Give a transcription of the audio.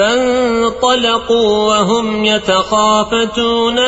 فانطلقوا وهم يتخافتون